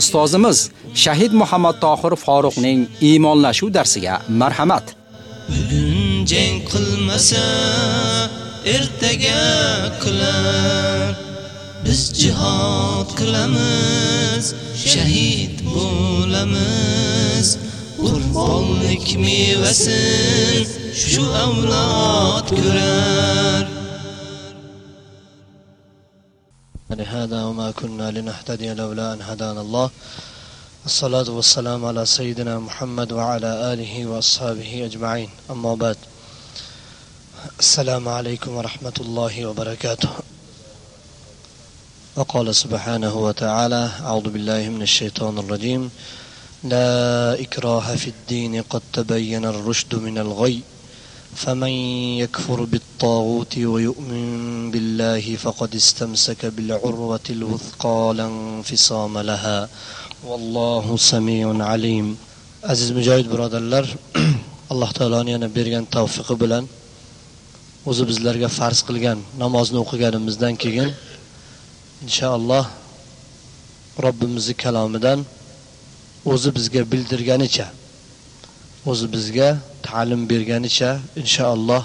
Ustozimiz Shahid Muhammad Tohir Faruqning iymonlashuv darsiga marhamat. Bugun jang qilmasa, ertaga qilar. Biz jihad qilamiz, shahid bo'lamiz. Qurbonlik mevasin shu avlod ko'rar. لهذا وما كنا لنهتدي لولا أن هدانا الله. الصلاة والسلام على سيدنا محمد وعلى آله وأصحابه أجمعين. أما بعد السلام عليكم ورحمة الله وبركاته. وقال سبحانه وتعالى أعوذ بالله من الشيطان الرجيم. لا إكراه في الدين قد تبين الرشد من الغي. فمن يكفر بالطاغوت ويؤمن بالله فقد استمسك بالعروة الوثقى لا انفصام لها والله سميع عليم aziz mujohid birodarlar alloh taoloni yana bergan tavfiqi bilan o'zi bizlarga farz qilgan namozni o'qiganimizdan keyin inshaalloh robbimizni kalomidan o'zi bizga bildirganicha o'zi bizga ta'lim berganicha inshaalloh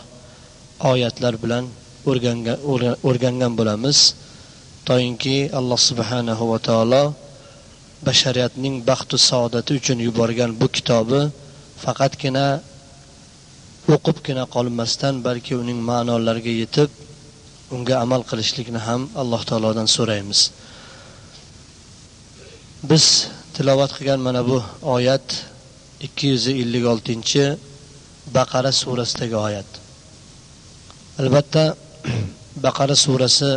oyatlar bilan o'rgangan bo'lamiz. Toinki alloh subhanahu va taolo bashariyatning baxtu saodati uchun yuborgan bu kitobi faqatgina o'qibgina qolmasdan balki uning ma'nolariga yetib unga amal qilishlikni ham alloh taolodan so'raymiz. Biz tilovat qilgan mana bu oyat ikki yuz ellik oltinchi baqara surasidagi oyat. Albatta baqara surasi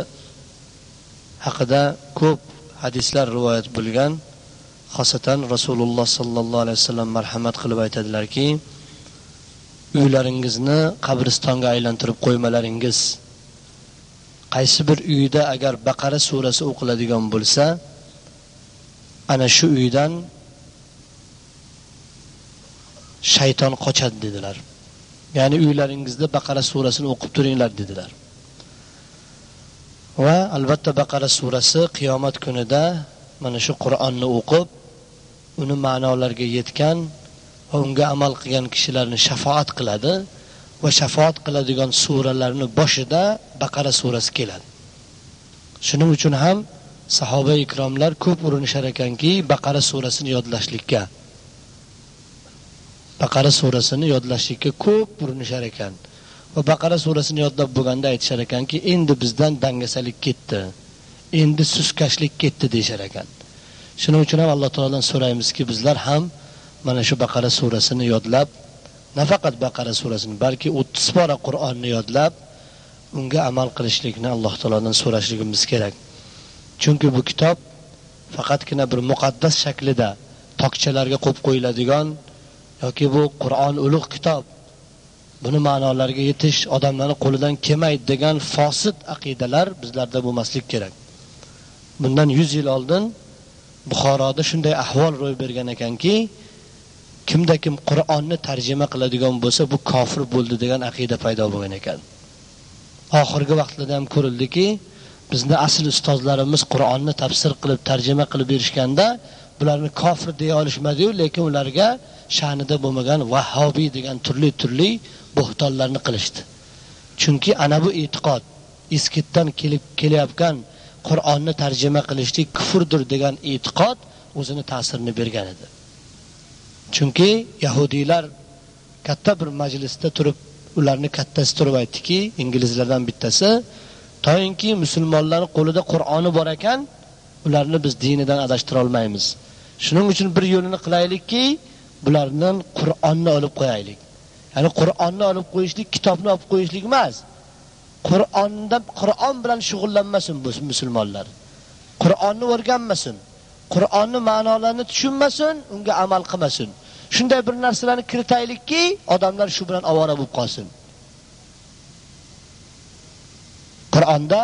haqida ko'p hadislar rivoyat bo'lgan. Xosatan rasululloh sollallohu alayhi vasallam marhamat qilib aytadilarki uylaringizni qabristonga aylantirib qo'ymalaringiz. Qaysi bir uyda agar baqara surasi o'qiladigan bo'lsa ana shu uydan shayton qochadi dedilar. Ya'ni uylaringizda baqara surasini o'qib turinglar dedilar. Va albatta baqara surasi qiyomat kunida mana shu qur'onni o'qib uni ma'nolariga yetgan va unga amal qilgan kishilarni shafoat qiladi va shafoat qiladigan suralarni boshida baqara surasi keladi. Shuning uchun ham sahoba ikromlar ko'p urinishar ekanki baqara surasini yodlashlikka baqara surasini yodlashlikka ko'p urinishar ekan. Va baqara surasini yodlab bo'lganda aytishar ekanki endi bizdan dangasalik ketdi. Endi suskashlik ketdi deyishar ekan. Shuning uchun ham alloh taolodan so'raymizki bizlar ham mana shu baqara surasini yodlab nafaqat baqara surasini balki o'ttiz pora qur'onni yodlab unga amal qilishlikni alloh taolodan so'rashligimiz kerak. Chunki bu kitob faqatgina bir muqaddas shaklida tokchalarga qo'yib qo'yiladigan yoki bu qur'on ulug' kitob. Buni ma'nolariga yetish odamlarni qo'lidan kelmaydi degan fosid aqidalar bizlarda bo'lmaslik kerak. Bundan yuz yil oldin buxoroda shunday ahvol ro'y bergan ekanki kimda kim qur'onni tarjima qiladigan bo'lsa bu kofir bo'ldi degan aqida paydo bo'lgan ekan. Oxirgi vaqtlarda ham ko'rildiki bizni asl ustozlarimiz qur'onni tafsir qilib tarjima qilib berishganda bularni kofir deya olishmadiyu lekin ularga sha'nida bo'lmagan vahobiy degan turli turli bo'xtonlarni qilishdi. Chunki ana bu e'tiqod iskitdan kelib kelayotgan qur'onni tarjima qilishlik kufrdir degan e'tiqod o'zini ta'sirini bergan edi. Chunki yahudiylar katta bir majlisda turib ularni kattasi turib aytdiki inglizlardan bittasi toinki musulmonlarni qo'lida qur'oni bor ekan ularni biz dinidan adashtirolmaymiz. Shuning uchun bir yo'lini qilaylikki bulardan qur'onni olib qo'yaylik. Ya'ni qur'onni olib qo'yishlik kitobni olib qo'yishlik emas. Qur'onda qur'on bilan shug'ullanmasin bu musulmonlar. Qur'onni o'rganmasin. Qur'onni ma'nolarini tushunmasin unga amal qilmasin. Shunday bir narsalarni kiritaylikki odamlar shu bilan ovora bo'lib qolsin. Qur'onda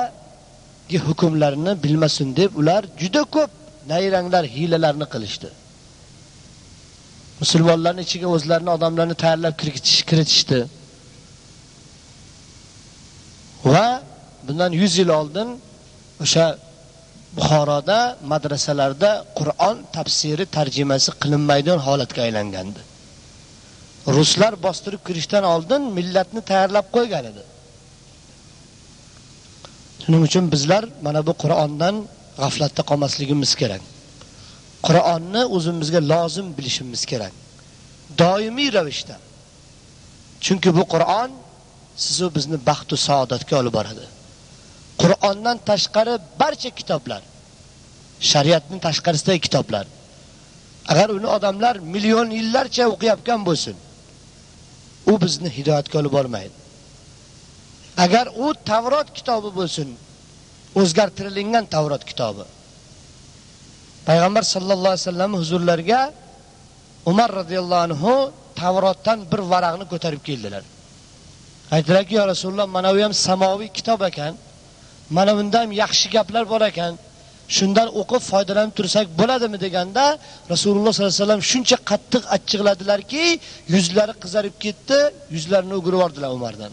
hukmlarini bilmasin deb ular juda ko'p nayranglar hiylalarni qilishdi. Musulmonlarni ichiga o'zlarini odamlarni tayyorlab kiritishdi va bundan 100 yil oldin o'sha Buxoroda madrasalarda Qur'on tafsiri tarjimasi qilinmaydigan holatga aylangandi. Ruslar bostirib kirishdan oldin millatni tayyorlab qo'ygan edi. Shuning uchun bizlar mana bu Qur'ondan g'aflatda qolmasligimiz kerak. Qur'onni o'zimizga lozim bilishimiz kerak. Doimiy ravishda. Chunki bu Qur'on sizni bizni baxt va saodatga olib boradi. Qur'ondan tashqari barcha kitoblar, shariatning tashqarisidagi kitoblar. Agar uni odamlar million yillarcha o'qiyotgan bo'lsin, u bizni hidoyatga olib bormaydi. Agar u Tavrot kitobi bo'lsin, o'zgartirilgan Tavrot kitobi. Payg'ambar sallallohu alayhi vasallam huzurlarga Umar radhiyallohu anhu Tavrotdan bir varaqni ko'tarib keldilar. Aytdilarki, "Ya Rasululloh, mana bu ham samoviy kitob ekan. Mana bunda ham yaxshi gaplar bor ekan. Shundan o'qib foydalanib tursak bo'ladimi?" deganda Rasululloh sollallohu alayhi vasallam shuncha qattiq achchiqladilarki, yuzlari qizarib ketdi, yuzlarini o'girib yubordilar Umardan.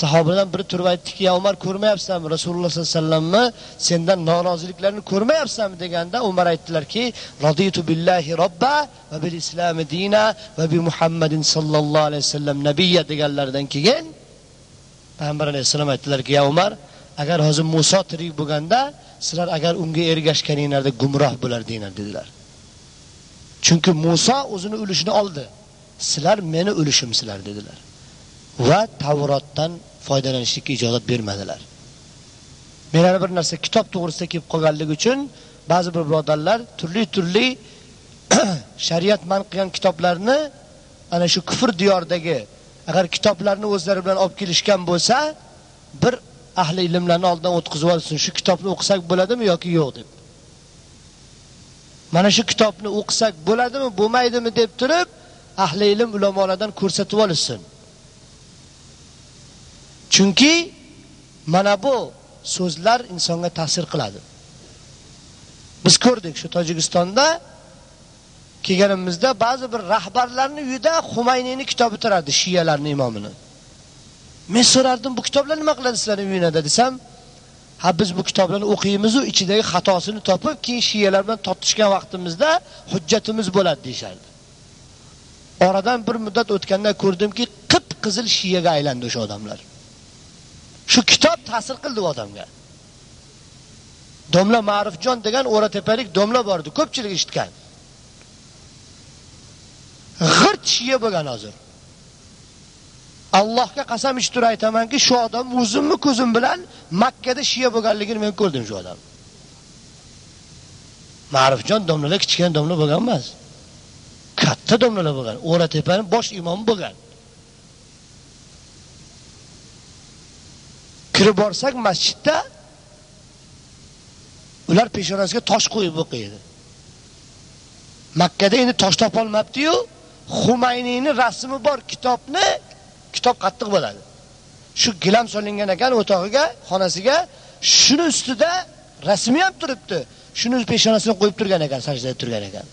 Sahobalardan biri turib aytdiki, "Ya Umar ko'rmayapsanmi? Rasululloh sollallohu alayhi vasallamni sendan noroziliklarni ko'rmayapsanmi?" deganda Umar aytdilarki, roditu billahi robba va bil islami dina va bi Muhammadin sallallohu alayhi vasallam nabiyya" deganlaridan keyin Payg'ambar alayhissalom aytdilarki, "Ya Umar, agar hozir Musa tirik bo'lganda, sizlar agar unga ergashganinglarda gumroh bo'lardinglar" dedilar. Chunki Musa o'zini ulushini oldi. Sizlar meni ulushimsizlar dedilar. Va Tavrotdan foydalanishga ijozat bermadilar. Men yana bir narsa kitob to'g'risida kelib qolganligi uchun ba'zi bir birodarlar turli-turli shariat man qilgan kitoblarni ana shu kufr diyoridagi agar kitoblarni o'zlari bilan olib kelishgan bo'lsa, bir ahli ilmlarni oldidan o'tkazib olsin. Shu kitobni o'qisak bo'ladimi yoki yo'q deb. Mana shu kitobni o'qisak bo'ladimi, bo'lmaydimi deb turib, ahli ilm ulamolardan ko'rsatib olsin. Chunki mana bu so'zlar insonga ta'sir qiladi. Biz ko'rdik shu Tojikistonda kelganimizda ba'zi bir rahbarlarning uyida Xumayniyning kitobi turardi, shiyalarning imomini. Men so'rardim, bu kitoblar nima qiladi sizlarning uyingizda desam, ha biz bu kitoblarni o'qiymiz u ichidagi xatosini topib, keyin shiyalar bilan tortishgan vaqtimizda hujjatimiz bo'ladi deyishardi. Oradan bir muddat o'tganda ko'rdimki, qip-qizil shiyaga aylandi o'sha odamlar. Shu kitob ta'sir qildi odamga. Domla Ma'rifjon degan o'ratepalik domla bor edi, ko'pchilik eshitgan. G'irt shiya bo'lgan hozir. Allohga qasam ichib aytamanki, shu odam o'zimni ko'zim bilan Makka da shiya bo'lganligini men ko'rdim shu odam. Ma'rifjon domlalar kichkina domla bo'lgan emas. Katta domlalar bo'lgan. O'ratepani bosh imomi bo'lgan. Kirib borsak masjidda ular peshonasiga tosh qo'yib o'qiydi. Makkada endi tosh topolmabdi-yu, Xumayniyning rasmi bor kitobni kitob qattiq bo'ladi. Shu gilam solingan ekan o'tog'iga, xonasiga, shuni ustida rasmi ham turibdi. Shuni peshonasiga qo'yib turgan ekan, sajdada turgan ekan.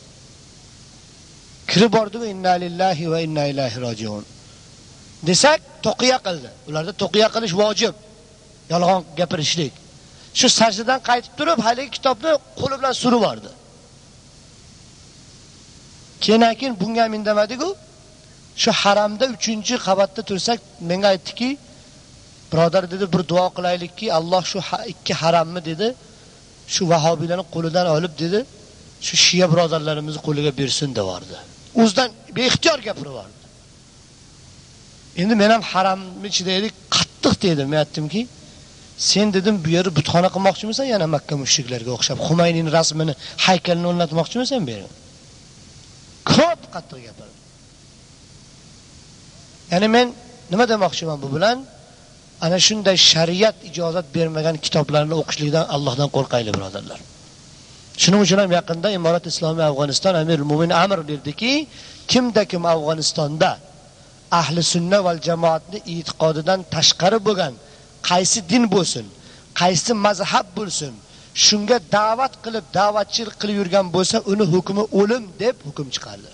Kirib bordi va inna lillahi va inna ilayhi rojiun. Desak, toqiya qildi. Ularda toqiya qilish vojib. Yolg'on gapirishlik. Shu sajdadan qaytib turib, haligi kitobni qo'li bilan surib yubordi. Keyin keyin bunga ham indamadiku. Shu haramda 3-qavatda tursak, menga aytdiki, birodar dedi, bir duo qilaylikki, Alloh shu ikki haramni dedi, shu vahobiylarning qo'lidan olib dedi, shu shiya birodarlarimizni qo'liga bersin devordi. O'zidan beixtiyor gapirib. Endi men ham haramni ichida edik, qattiq dedim, men aytdimki, sen dedim bu yerni butxona qilmoqchimisan yana Makka mushriklarga o'xshab Xumayning rasmini, haykalini o'rnatmoqchimisan bu yerga? Ko'p qattiq gapirdi. Ya'ni men nima demoqchiman bu bilan? Ana shunday shariat ijozat bermagan kitoblarni o'qishlikdan Allohdan qo'rqaylik, birodarlar. shuning uchun ham yaqinda imorat islomiy afg'oniston amir mo'min amr berdiki kimda kim afg'onistonda ahli sunna val jamoatni e'tiqodidan tashqari bo'lgan qaysi din bo'lsin qaysi mazhab bo'lsin shunga da'vat qilib da'vatchilik qilib yurgan bo'lsa uni hukmi o'lim deb hukm chiqardi.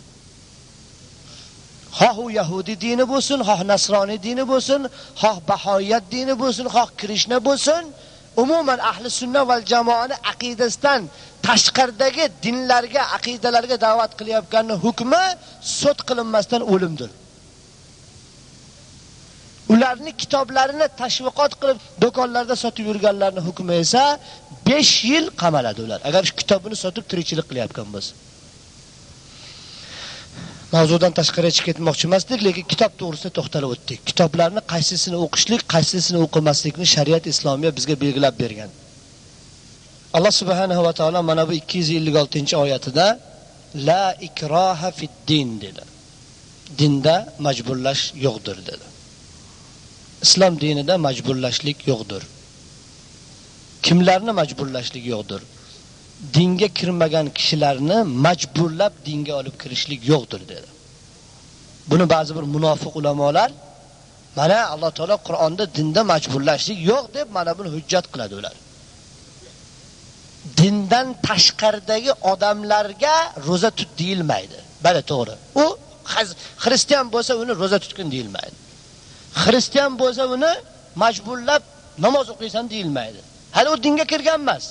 Xoh u yahudiy dini bo'lsin xoh nasroniy dini bo'lsin xoh bahoyat dini bo'lsin xoh krishna bo'lsin umuman ahli sunna val jamoani aqidasidan tashqaridagi dinlarga aqidalarga da'vat qilayotganni hukmi sud qilinmasdan o'limdir. Ularni kitoblarini tashviqot qilib do'konlarda sotib yurganlarni hukmi esa 5 yil qamaladi ular. Agar shu kitobini sotib tirikchilik qilayotgan bo'lsa. Mavzudan tashqariga chiqib ketmoqchi emasdik lekin kitob to'g'risida to'xtalib o'tdik. Kitoblarni qaysisini o'qishlik qaysisini o'qimaslikni shariat islomiya bizga belgilab bergan. Alloh subhanahu va taolo mana bu 256 oyatida la ikroha fid din dedi. Dinda majburlash yo'qdir dedi. Islom dinida majburlashlik yo'qdir. Kimlarni majburlashlik yo'qdir? Dinga kirmagan kishilarni majburlab dinga olib kirishlik yo'qdir dedi. Buni ba'zi bir munofiq ulamolar mana alloh taolo qur'onda dinda majburlashlik yo'q deb mana buni hujjat qiladi ular. Dindan tashqaridagi odamlarga ro'za tut deyilmaydi. Bala to'g'ri. U xristian bo'lsa uni ro'za tutgin deyilmaydi. Xristian bo'lsa uni majburlab namoz o'qiysan deyilmaydi. Hali u dinga kirgan emas.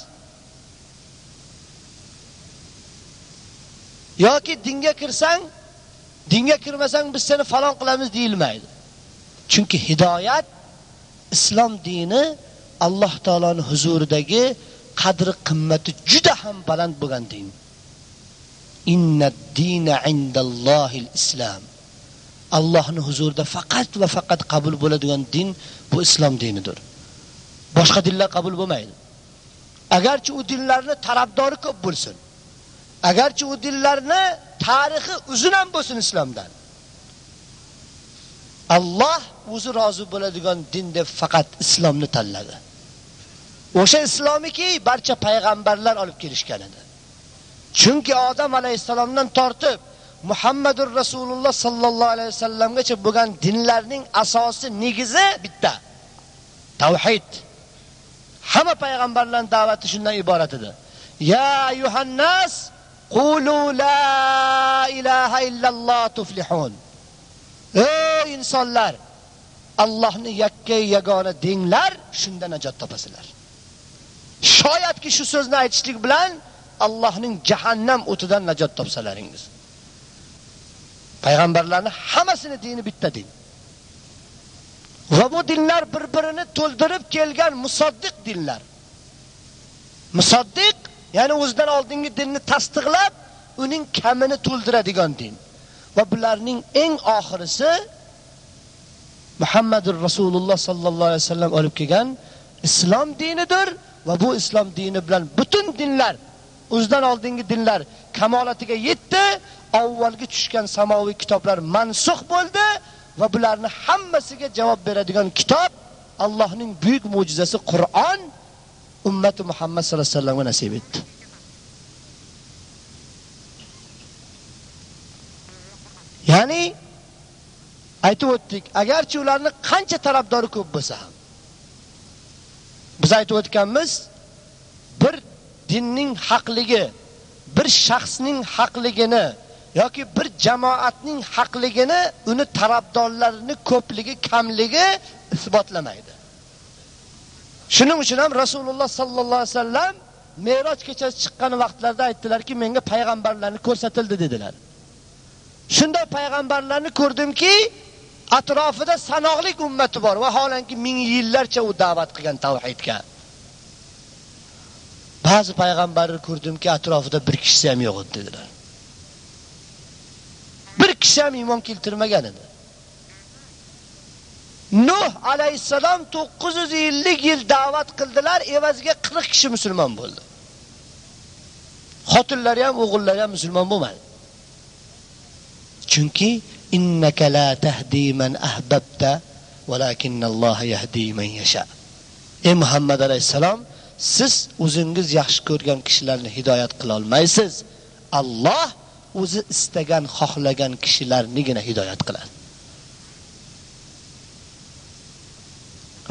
Yoki dinga kirsang dinga kirmasang biz seni falon qilamiz deyilmaydi. Chunki hidoyat islom dini alloh taoloning huzuridagi qadri qimmati juda ham baland bo'lgan din. Inna dina indallohil islom allohni huzurida faqat va faqat qabul bo'ladigan din bu islom dinidir. Boshqa dinlar qabul bo'lmaydi. Agarchi u dinlarni tarafdori ko'p bo'lsin. Agarchi u dinlarni tarixi uzun ham bo'lsin islomdan. Alloh o'zi rozi bo'ladigan din deb faqat islomni tanladi. O'sha islomiki barcha payg'ambarlar olib kelishgan edi. Chunki Odam alayhisalomdan tortib Muhammadur Rasululloh sallallohu alayhi vasallamgacha bo'lgan dinlarning asosi negizi bitta. Tavhid. Hamma payg'ambarlarning da'vati shundan iborat edi. Ya Yuhannas qulu la ilaha illalloh tuflihun. Ey insonlar, Allohni yakka yagona denglar, shunda najot topasizlar. Shoyatki shu so'zni aytishlik bilan Allohning jahannam o'tidan najot topsalaringiz. Payg'ambarlarni hammasini dini bitta din. Va bu dinlar bir-birini to'ldirib kelgan musaddiq dinlar. Musaddiq, ya'ni o'zidan oldingi dinni tasdiqlab, uning kamini to'ldiradigan din. Va bularning eng oxirisi Muhammadur Rasululloh sallallohu alayhi vasallam olib kelgan islom dinidir va bu islom dini bilan butun dinlar, o'zidan oldingi dinlar kamolatiga yetdi avvalgi tushgan samoviy kitoblar mansux bo'ldi va bularni hammasiga javob beradigan kitob Allohning buyuk mo'jizasi Qur'on ummati Muhammad sallallohu alayhi vasallamga nasib etdi. Ya'ni aytib o'tdik, agarchi ularni qancha tarafdori ko'p bo'lsa ham biz aytib o'tganmiz, bir dinning haqligi, bir shaxsning haqligini yoki bir jamoatning haqligini uni tarafdorlarini ko'pligi, kamligi isbotlamaydi. Shuning uchun ham Rasululloh sallallohu alayhi vasallam Me'roj kechasi chiqqan vaqtlarda aytdilarki, menga payg'ambarlarni ko'rsatildi dedilar. Shunday payg'ambarlarni ko'rdimki, atrofida sanoqli ummati bor va holanki ming yillarcha u da'vat qilgan tavhidga. Ba'zi payg'ambarni ko'rdimki, atrofida bir kishisi ham yo'q dedilar. Kishi ham iymon keltirmagan edi. Nuh alayhisalom 950 yil da'vat qildilar, evaziga 40 kishi musulmon bo'ldi. Xotinlari ham, o'g'illari ham musulmon bo'lmadi. Chunki innaka la tahdi man ahbabta, walakinna yahdi man yasha. Ey Muhammad alayhisalom, siz o'zingiz yaxshi ko'rgan kishilarni hidoyat qila olmaysiz alloh o'zi istagan xohlagan kishilarnigina hidoyat qiladi.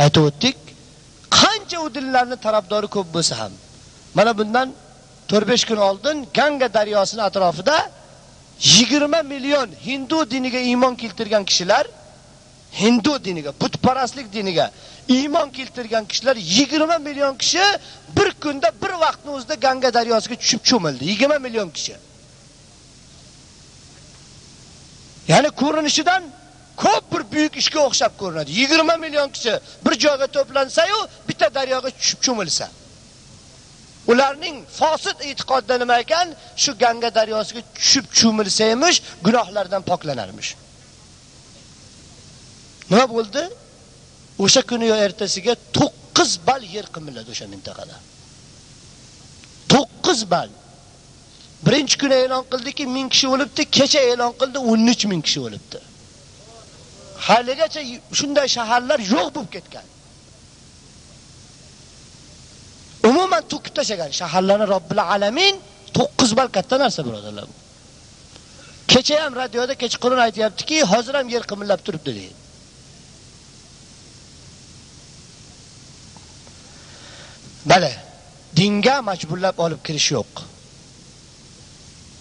Aytib o'tdik qancha u dinlarni tarafdori ko'p bo'lsa ham mana bundan 4-5 kun oldin ganga daryosini atrofida 20 million hindu diniga iymon keltirgan kishilar hindu diniga putparastlik diniga iymon keltirgan kishilar 20 million kishi bir kunda bir vaqtning o'zida ganga daryosiga tushib cho'mildi. 20 million kishi. Ya'ni ko'rinishidan ko'p bir buyuk ishga o'xshab ko'rinadi. 20 million kishi bir joyga to'plansa-yu bitta daryoga tushib cho'milsa. Ularning fosit e'tiqodida nima ekan? Shu ganga daryosiga tushib cho'milsa emish gunohlardan poklanarmish. Nima bo'ldi? O'sha kuni yo ertasiga 9 bal yer qimilladi o'sha mintaqada. 9 bal birinchi kuni e'lon qildiki 1000 kishi o'libdi kecha e'lon qildi 13000 kishi o'libdi. Haligacha shunday shaharlar yo'q bo'lib ketgan. Umuman to'kib tashlagan shaharlarni robbil alamin 9 bal katta narsa birodarlar kecha ham radioda kechqurun aytyaptiki hozir ham yer qimillab turibdi deydi. Bale, dinga majburlab olib kirish yo'q.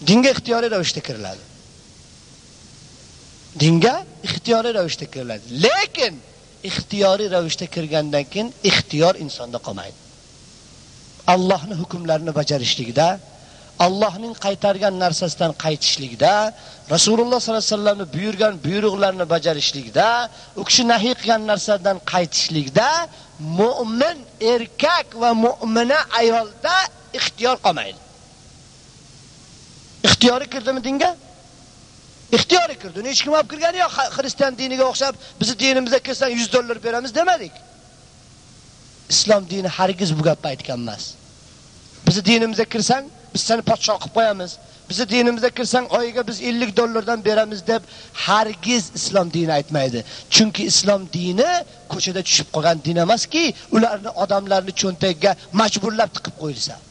Dinga ixtiyoriy ravishda kiriladi. Dinga ixtiyoriy ravishda kiriladi. Lekin ixtiyoriy ravishda kirgandan keyin ixtiyor insonda qolmaydi. Allohning hukmlarini bajarishlikda, Allohning qaytargan narsasidan qaytishlikda, Rasululloh sollallohu alayhi vasallamning buyurgan buyruqlarini bajarishlikda, u kishi nahiy qilgan narsadan qaytishlikda mu'min erkak va mu'mina ayolda ixtiyor qolmaydi. Ixtiyori kirdimi dinga? Ixtiyori kirdi. Hech kim olib kirgani yo'q. Xristian diniga o'xshab, bizni dinimizga kirsang 100 dollar beramiz demadik. Islom dini hargiz bu gapni aytgan emas. Bizni dinimizga kirsang, biz seni podsho qilib qo'yamiz. Bizni dinimizga kirsang, oyiga biz 50 dollardan beramiz deb hargiz islom dini aytmaydi. Chunki islom dini ko'chada tushib qolgan din emaski, ularni odamlarni cho'ntagiga majburlab tiqib qo'yilsa.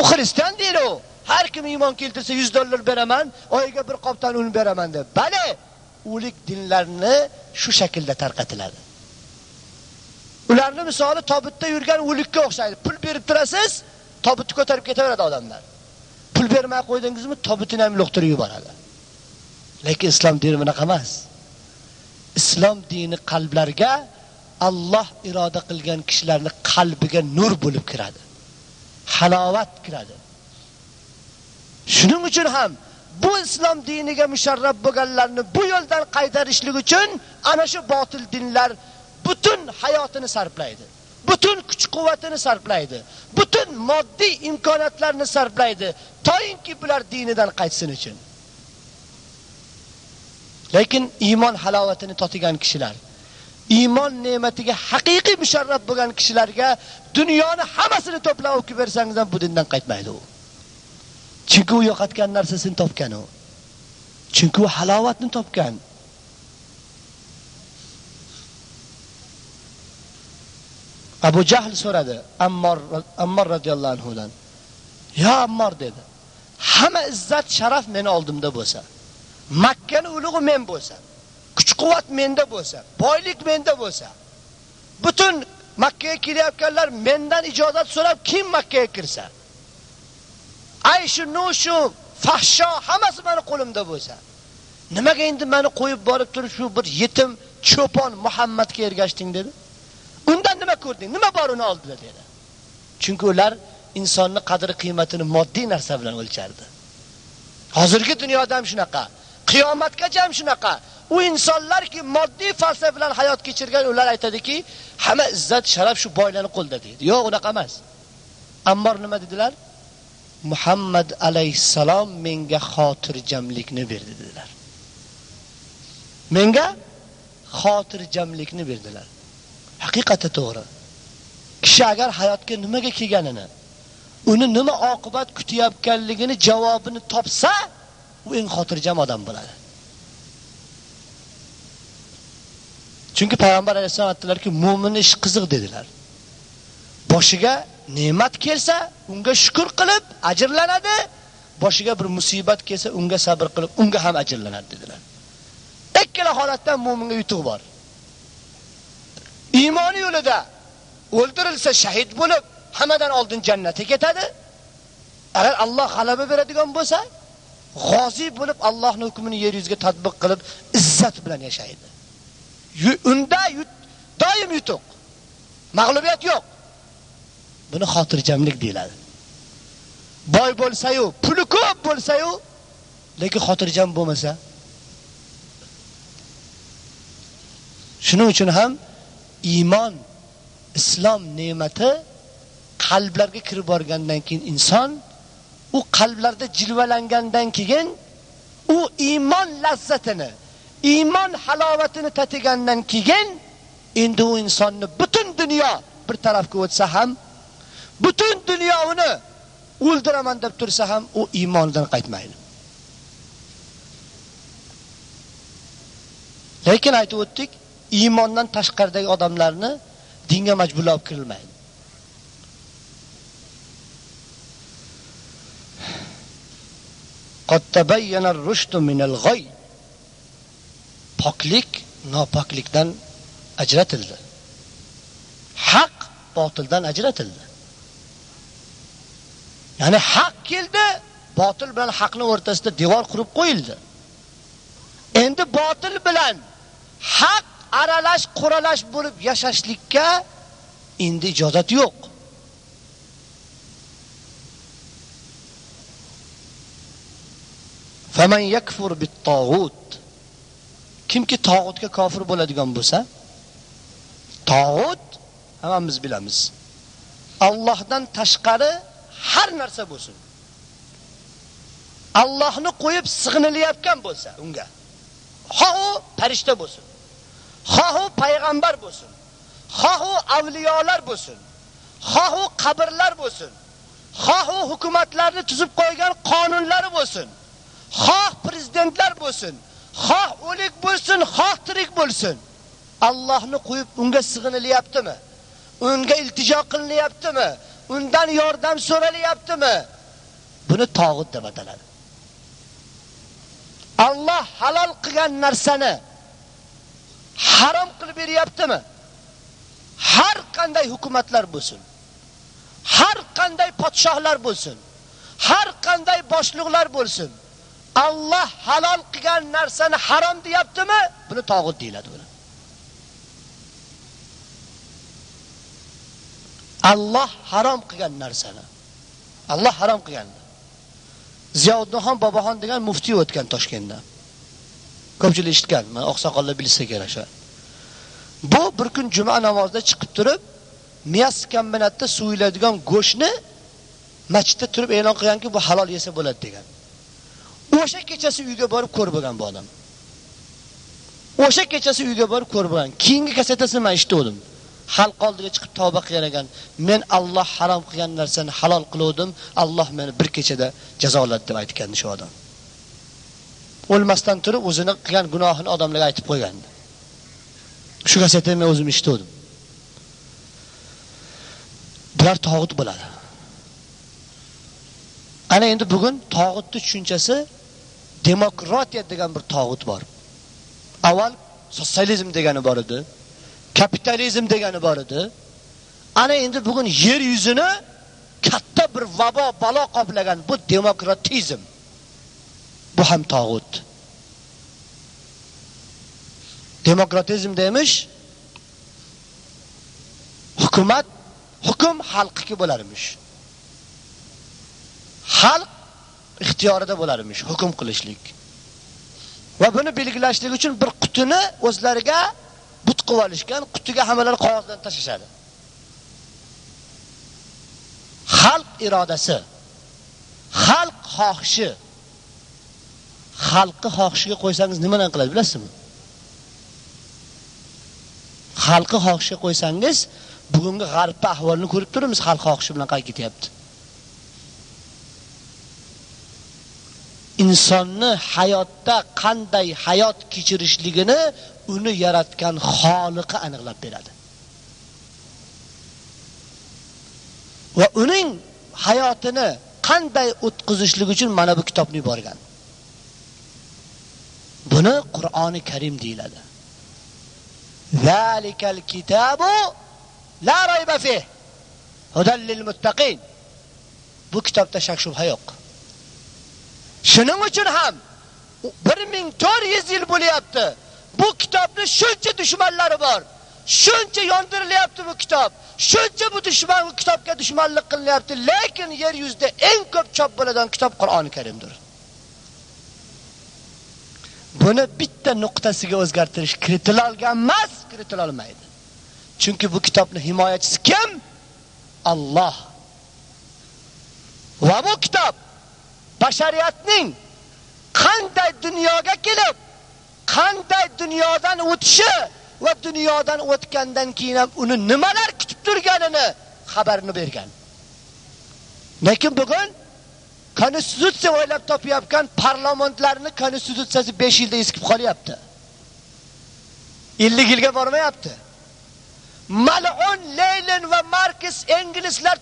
U xristian deydi u. Har kim iymon keltirsa 100 dollar beraman, oyiga bir qopdan un beraman deb. Bali, o'lik dinlarni shu shaklda tarqatiladi. Ularni misoli tobutda yurgan o'likka o'xshaydi. Pul berib turasiz, tobutni ko'tarib ketaveradi odamlar. Pul bermay qo'ydingizmi, tobutini ham lo'qtirib yuboradi. Lekin islom dini bunaqa emas. Islom dini qalblarga Alloh iroda qilgan kishilarning qalbiga nur bo'lib kiradi. Halovat kiradi. Shuning uchun ham bu islom diniga musharrab bo'lganlarni bu yo'ldan qaytarishlik uchun ana shu botil dinlar butun hayotini sarflaydi. Butun kuch-quvvatini sarflaydi. Butun moddiy imkoniyatlarni sarflaydi, to'yinki bular dinidan qaytsin uchun. Lekin iymon halovatini totigan kishilar, iymon ne'matiga haqiqiy musharraf bo'lgan kishilarga dunyoni hammasini to'plab o'qib bersangiz ham bu dindan qaytmaydi u. Chunki u yo'qotgan narsasini topgan u. Chunki u halovatni topgan. Abu Jahl so'radi Ammor Ammor radhiyallohu anhu dan. "Ya Ammor" dedi. "Hamma izzat, sharaf meni oldimda bo'lsa, Makkani ulug'i men bo'lsa, kuch-quvvat menda bo'lsa, boylik menda bo'lsa, butun Makkaga kelayotganlar mendan ijozat so'rab kim Makkaga kirsa, Ayshu nushu shu fahsho hammasi meni qo'limda bo'lsa, nimaga endi meni qo'yib borib turib shu bir yetim cho'pon Muhammadga ergashding dedi? Undan nima ko'rding? Nima bor uni oldida dedi. Chunki ular insonni qadri qiymatini moddiy narsa bilan o'lchardi. Hozirgi dunyoda ham shunaqa, qiyomatgacha ham shunaqa. U insonlarki moddiy falsafa bilan hayot kechirgan ular aytadiki, hamma izzat, sharaf shu boylarning qo'lida deydi. Yo'q, unaqa emas. Ammor nima dedilar? Muhammad alayhisalom menga xotirjamlikni berdi dedilar. Menga xotirjamlikni berdilar. Haqiqatda to'g'ri. Kishi agar hayotga nimaga kelganini, uni nima oqibat kutayotganligini javobini topsa, u eng xotirjam odam bo'ladi. Chunki payg'ambar alayhisalom aytdilarki, mu'min ish qiziq dedilar. boshiga ne'mat kelsa unga shukr qilib ajrlanadi. Boshiga bir musibat kelsa unga sabr qilib unga ham ajrlanadi dedilar. Ikkala holatdan mu'minga yutuq bor. Iymoni yo'lida o'ldirilsa shahid bo'lib hammadan oldin jannatga ketadi. Agar Alloh g'alaba beradigan bo'lsa g'ozi bo'lib Allohning hukmini yer yuziga tatbiq qilib izzat bilan yashaydi. Unda doim yutuq. Mag'lubiyat yo'q. Buni xotirjamlik deyiladi. Boy bo'lsa-yu, puli ko'p bo'lsa-yu, lekin xotirjam bo'lmasa, shuning uchun ham iymon, islom ne'mati qalblarga kirib borgandan keyin inson u qalblarda jilvalangandan keyin u iymon lazzatini, iymon halovatini tatigandan keyin endi u insonni butun dunyo bir tarafga o'tsa ham butun dunyo uni o'ldiraman deb tursa ham u iymonidan qaytmaydi. Lekin aytib o'tdik, iymondan tashqaridagi odamlarni dinga majburlab kirilmaydi. Qad tabayyana ar-rushdu min al-ghay. Poklik nopoklikdan ajratildi. Haq botildan ajratildi. Ya'ni haq keldi, botil bilan haqni o'rtasida devor qurib qo'yildi. Endi botil bilan haq aralash, quralash bo'lib yashashlikka endi ijozat yo'q. Faman yakfur bit-taghut kimki tog'utga kofir bo'ladigan bo'lsa, tog'ut hammamiz bilamiz. Allohdan tashqari har narsa bo'lsin. Allohni qo'yib sig'inilayotgan bo'lsa unga. Xoh u farishta bo'lsin. Xoh u payg'ambar bo'lsin. Xoh u avliyolar bo'lsin. Xoh u qabrlar bo'lsin. Xoh u hukumatlarni tuzib qo'ygan qonunlari bo'lsin. Xoh prezidentlar bo'lsin, xoh o'lik bo'lsin, xoh tirik bo'lsin. Allohni qo'yib unga sig'inilyaptimi? Unga iltijo qilinyaptimi? undan yordam so'ralyaptimi? Buni tog'ut deb ataladi. Alloh halol qilgan narsani harom qilib beryaptimi? Har qanday hukumatlar bo'lsin, har qanday podshohlar bo'lsin, har qanday boshliqlar bo'lsin, Alloh halol qilgan narsani harom deyaptimi? Buni tog'ut deyiladi buni. Alloh harom qilgan narsani. Alloh harom qilgan. ham boboxon degan muftiy o'tgan Toshkentda. Ko'pchilik eshitgan, men oqsoqollar bilsa kerak shu. Bu bir kun juma namozida chiqib turib, Miyas kombinatda suyiladigan go'shtni masjidda turib e'lon qilganki, bu halol yesa bo'ladi degan. O'sha kechasi uyga borib ko'rib bo'lgan bu odam. O'sha kechasi uyga borib ko'rib bo'lgan. Keyingi kasetasini men eshitdim. xalq oldiga chiqib tavba qilgan ekan. Men Alloh harom qilgan narsani halol qildim, Alloh meni bir kechada jazoladi deb aytgan shu odam. O'lmasdan turib o'zini qilgan gunohini odamlarga aytib qo'ygandi. Shu kasetani men o'zim eshitdim. Bular tog'ut bo'ladi. Ana endi bugun tog'utning tushunchasi demokratiya degan bir tog'ut bor. Avval sotsializm degani bor edi. kapitalizm degani bor edi. Ana endi bugun yer yuzini katta bir vabo balo qoplagan bu demokratizm. Bu ham tog'ut. Demokratizm demiş hukumat hukm xalqniki bo'larmish. Xalq ixtiyorida bo'larmish hukm qilishlik. Va buni belgilashlik uchun bir qutini o'zlariga but qilib olishgan, qutiga hammalar qog'ozdan tashashadi. Xalq irodasi, xalq xohishi. Xalqni xohishiga qo'ysangiz nimadan qiladi, bilasizmi? Xalqni xohishiga qo'ysangiz, bugungi g'arbda ahvolni ko'rib turibmiz, xalq xohishi bilan qaytib ketyapti. Insonni hayotda qanday hayot kechirishligini uni yaratgan xoliqi aniqlab beradi. va uning hayotini qanday o'tkazishlik uchun mana bu kitobni yuborgan. Buni Qur'oni Karim deyiladi. Zalikal kitabu la rayba fih hudan lil muttaqin. Bu kitobda shak shubha yo'q. Shuning uchun ham 1400 yil bo'lyapti. Bu kitobni shuncha dushmanlari bor. Shuncha yondirilyapti bu kitob. Shuncha bu dushman bu kitobga dushmanlik qilinyapti, lekin yer yuzida eng ko'p chop bo'ladigan kitob Qur'oni Karimdir. Buni bitta nuqtasiga o'zgartirish kiritilolgan emas, kiritilolmaydi. Chunki bu kitobning himoyachisi kim? Alloh. Va bu kitob bashariyatning qanday dunyoga kelib, qanday dunyodan o'tishi va dunyodan o'tgandan keyin ham uni nimalar kutib turganini xabarini bergan. Lekin bugun konstitutsiya o'ylab topayotgan parlamentlarni konstitutsiyasi 5 yilda eskib qolyapti. 50 yilga bormayapti. Mal'un Lenin va Marx inglizlar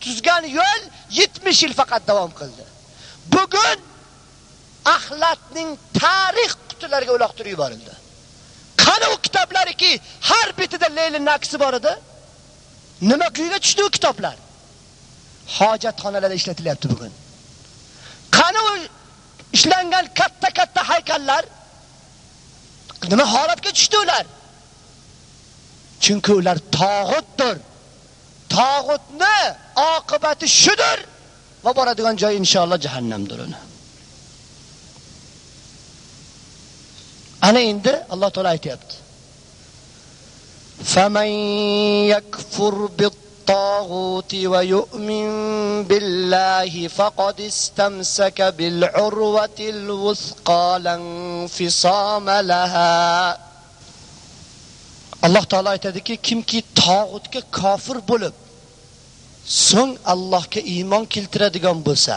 tuzgan yo'l 70 yil faqat davom qildi. Bugun axlatning tarix qutilariga uloqtirib yuborildi. Qani u kitoblariki har bitida Lenin aksi bor edi? Nima kuyga tushdi u kitoblar? Hojatxonalarda ishlatilyapti bugun. Qani u ishlangan katta-katta haykallar? Nima holatga tushdi ular? Chunki ular tog'utdir. Tog'utni oqibati shudir va boradigan joy inshaalloh jahannamdir uni. Ana endi Alloh taolo aytayapti. فمن يكفر بالطاغوت ويؤمن بالله فقد استمسك بالعروة الوثقى لا انفصام لها alloh taolo aytadiki kimki tog'utga kofir bo'lib so'ng allohga iymon keltiradigan bo'lsa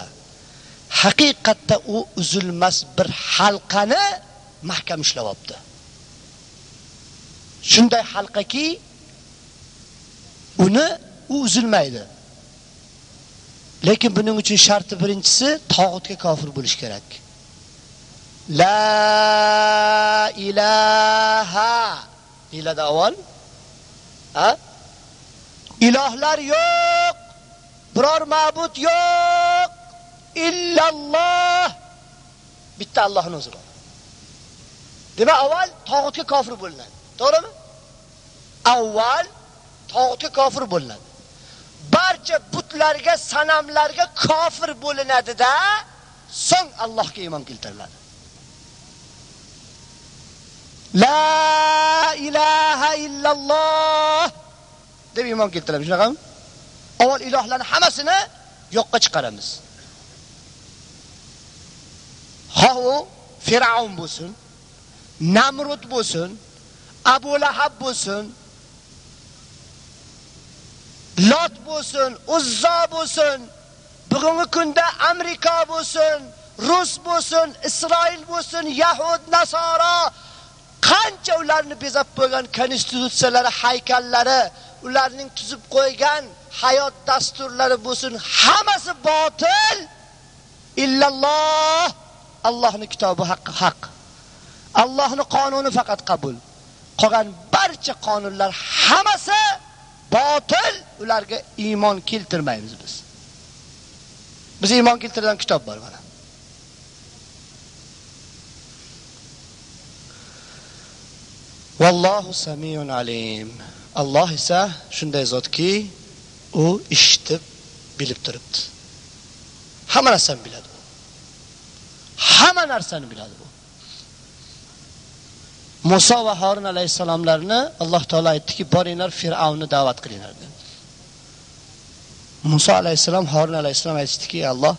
haqiqatda u uzilmas bir halqani mahkam ushlab olibdi shunday halqaki uni u uzilmaydi. Lekin buning uchun sharti birinchisi tog'utga kofir bo'lish kerak. La ilaha ilada avval ha? Ilohlar yo'q biror ma'bud yo'q illalloh bitta Allohning o'zi bor demak avval tog'utga kofir bo'linadi to'g'rimi avval tog'utga kofir bo'linadi barcha butlarga sanamlarga kofir bo'linadi-da so'ng Allohga iymon keltiriladi. La ilaha illalloh deb iymon keltiramiz, shunaqami? Avval ilohlarni hammasini yo'qqa chiqaramiz. Xoh u Fir'aun bo'lsin, Namrud bo'lsin, Abu Lahab bo'lsin, Lot bo'lsin, Uzza bo'lsin, bugungi kunda Amerika bo'lsin, Rus bo'lsin, Isroil bo'lsin, Yahud, Nasara qancha ularni bezab qo'ygan konstitutsiyalari, haykallari, ularning tuzib qo'ygan hayot dasturlari bo'lsin, hammasi botil. Illalloh Allohning kitobi haqqi haq. Allohning qonuni faqat qabul. Qolgan barcha qonunlar hammasi botil, ularga iymon keltirmaymiz biz. Biz iymon keltirgan kitob bor mana. Vallohu samiyun alim. Alloh esa shunday zotki, u eshitib, bilib turibdi. Hamma narsani biladi u. Hamma narsani biladi u. Musa va Harun alayhisalomlarni Alloh taolo aytdiki, boringlar Fir'avnni da'vat qilinglar dedi. Musa alayhisalom Harun alayhisalom aytishdiki, Alloh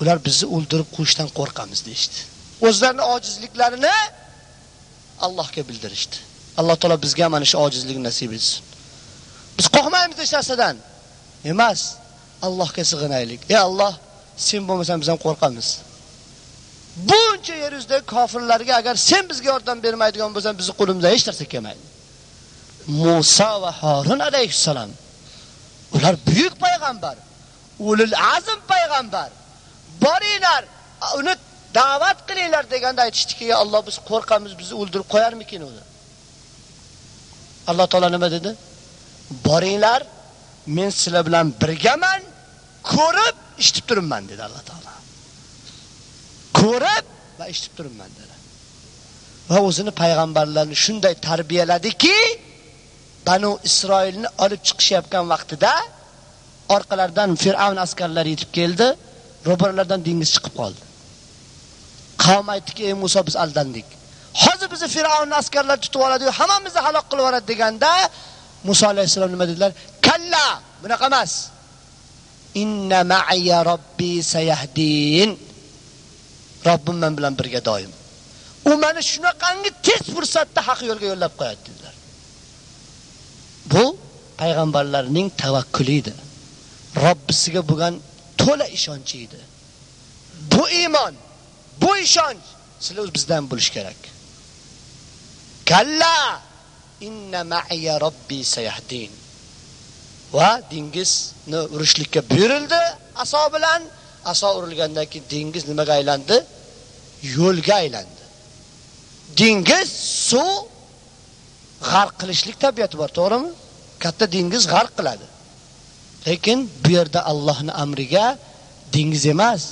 ular bizni o'ldirib qo'yishdan qo'rqamiz deydi. O'zlarining ojizliklarini Allohga bildirishdi. Alloh taolo bizga mana shu ojizlikni nasib etsin. Biz qo'rqmaymiz hech narsadan. Emas, Allohga sig'inaylik. Ey Alloh, sen bo'lmasang biz ham qo'rqamiz. Buncha yer yuzida kofirlarga agar sen bizga yordam bermaydigan bo'lsan, bizni qo'limizdan hech narsa kelmaydi. Musa va Harun alayhissalom Ular buyuk payg'ambar, ulul azm payg'ambar. Boringlar, uni da'vat qilinglar deganda aytishdiki, "Ya Alloh, biz qo'rqamiz, bizni o'ldirib qo'yarmikin uni?" Alloh taolo nima dedi? Boringlar, men sizlar bilan birgaman, ko'rib, eshitib turibman dedi Alloh taolo. Ko'rib va eshitib turibman dedi. Va o'zini payg'ambarlarni shunday tarbiyaladiki, Banu Isroilni olib chiqishayotgan vaqtida orqalaridan Fir'avn askarlari yetib keldi, ro'baralardan dengiz chiqib qoldi. Qavm aytdiki, "Ey Musa, biz aldandik. Hozir bizni Fir'avn askarlari tutib oladi, hammamizni halok qilib yuboradi" deganda Musa alayhisalom nima dedilar? "Kalla, bunaqa emas. Inna ma'iya robbi sayahdin." Robbim men bilan birga doim. U meni shunaqangi tez fursatda haq yo'lga yo'llab qo'yadi dedilar. Bu payg'ambarlarning tavakkuli edi. Robbisiga bo'lgan to'la ishonchi edi. Bu iymon, bu ishonch sizlar bizdan bo'lish kerak. Kalla inna ma'iya robbi sayahdin. Va dengizni urishlikka buyurildi aso bilan. Aso urilgandan keyin dengiz nimaga aylandi? Yo'lga aylandi. Dengiz suv g'arq qilishlik tabiati bor, to'g'rimi? Katta dengiz g'arq qiladi. Lekin bu yerda Allohning amriga dengiz emas,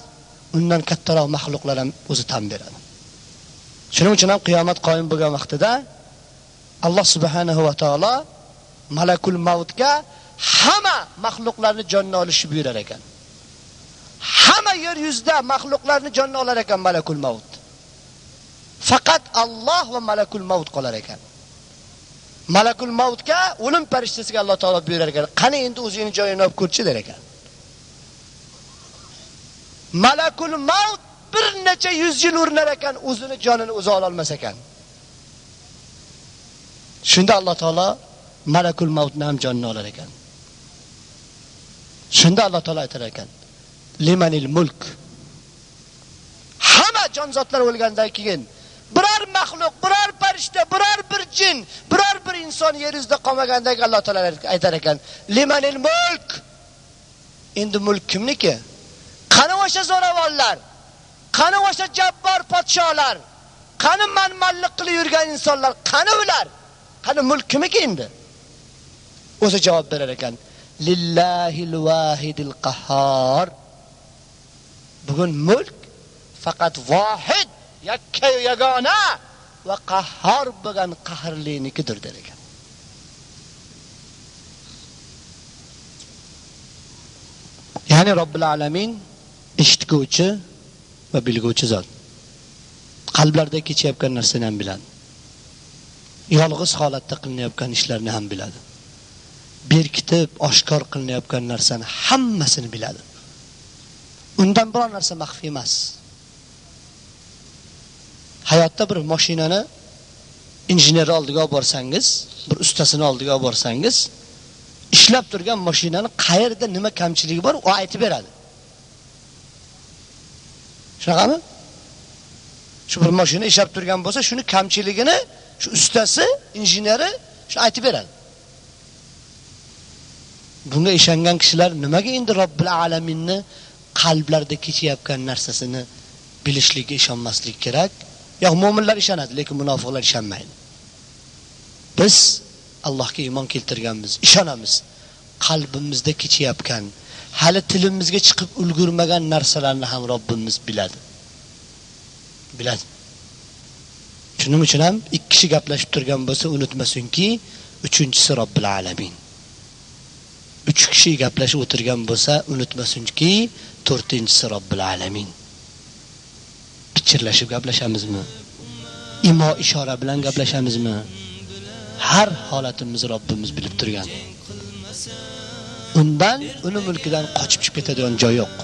undan kattaroq mahluqlar ham o'zi tan beradi. Shuning uchun ham qiyomat qoyim bo'lgan vaqtida Alloh subhanahu va taolo malakul mautga hamma mahluqlarni jonni olishni buyurar ekan. Hamma yer yuzida mahluqlarni jonni olar ekan malakul maut. Faqat Alloh va malakul maut qolar ekan. Malakul mautga o'lim farishtasiga Alloh taolo buyurar ekan. Qani endi o'zingni joyingni olib ko'rchi der ekan. Malakul maut bir necha yuz yil urinar ekan, o'zini jonini o'zi ola olmas ekan. Shunda Alloh taolo malakul mautni ham jonini olar ekan. Shunda Alloh taolo aytar ekan: "Limanil mulk" Hamma jonzotlar o'lgandan keyin biror maxluq, biror farishta, biror bir jin, biror bir inson yer yuzida qolmagandagi Alloh taolo aytar ekan: "Limanil mulk" Endi mulk kimniki? Qani o'sha zo'ravonlar? Qani o'sha jabbor podsholar? Qani manmanlik qilib yurgan insonlar? Qani ular? Qani mulk kimniki endi? O'zi javob berar ekan: Lillahil vahidil qahhar. Bugun mulk faqat vohid, yakka yagona va qahhor bo'lgan qahrlinikidir der ekan. Ya'ni Robbil alamin eshitguvchi va bilguvchi zot. Qalblarda kechayotgan narsani ham biladi. Yolg'iz holatda qilinayotgan ishlarni ham biladi. Berkitib, oshkor qilinayotgan narsani hammasini biladi. Undan biror narsa maxfi emas. Hayotda bir mashinani injener oldiga olib borsangiz, bir ustasini oldiga olib borsangiz, ishlab turgan mashinani qayerda nima kamchiligi bor, u aytib beradi. Shunaqami? Shu bir mashina ishlab turgan bo'lsa, shuni kamchiligini shu ustasi, injeneri shu aytib beradi. Bunga ishongan kishilar nimaga endi Robbil alaminni qalblarida kechayotgan narsasini bilishlikka ishonmaslik kerak? Yo'q, mu'minlar ishonadi, lekin munofiqlar ishonmaydi. Biz Allohga iymon keltirganmiz, ishonamiz. Qalbimizda kechayotgan, hali tilimizga chiqib ulgurmagan narsalarni ham Robbimiz biladi. Biladi. Shuning uchun ham ikki kishi gaplashib turgan bo'lsa, unutmasinki, uchinchisi Robbil alamin. Uch kishi gaplashib o'tirgan bo'lsa, unutmasinki, to'rtinchisi Robbil alamin. Pichirlashib gaplashamizmi? Imo ishora bilan gaplashamizmi? Har holatimizni Robbimiz bilib turgan. Undan, uni mulkidan qochib chiqib ketadigan joy yo'q.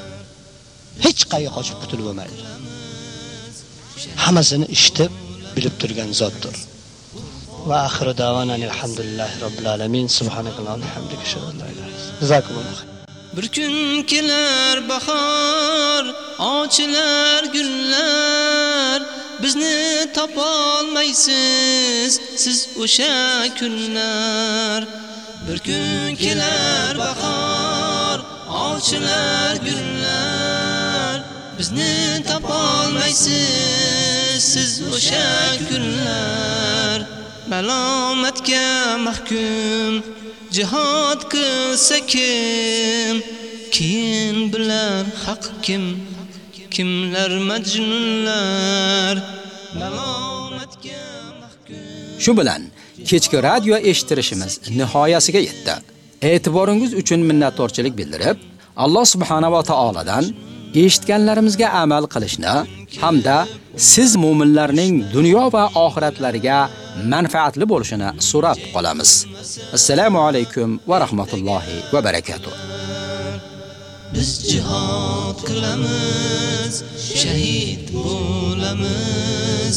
Hech qayerga qochib qutulib bo'lmaydi. Hammasini eshitib, bilib turgan zotdir. Va oxiri davana alhamdulillahi robbil alamin subhanakallohu hamdika bihamdika jazakumulloh Bir kun kelar bahor, ochilar gullar, bizni topolmaysiz siz o'sha kunlar. Bir kun kelar bahor olchilar gullar. Bizni topolmaysiz siz o'sha kunlar. Malomatga mahkum jihad qilsa kim? Keyin bilar haq kim? Kimlar majnunlar? Malomatga mahkum. Shu bilan kechki radio eshittirishimiz nihoyasiga yetdi. E'tiboringiz uchun minnatdorchilik bildirib, Alloh subhanahu va taoladan eshitganlarimizga amal qilishni hamda siz mu'minlarning dunyo va oxiratlariga manfaatli bo'lishini so'rab qolamiz. Assalomu alaykum va rahmatullohi va barakatuh. biz jihad qilamiz shahid bo'lamiz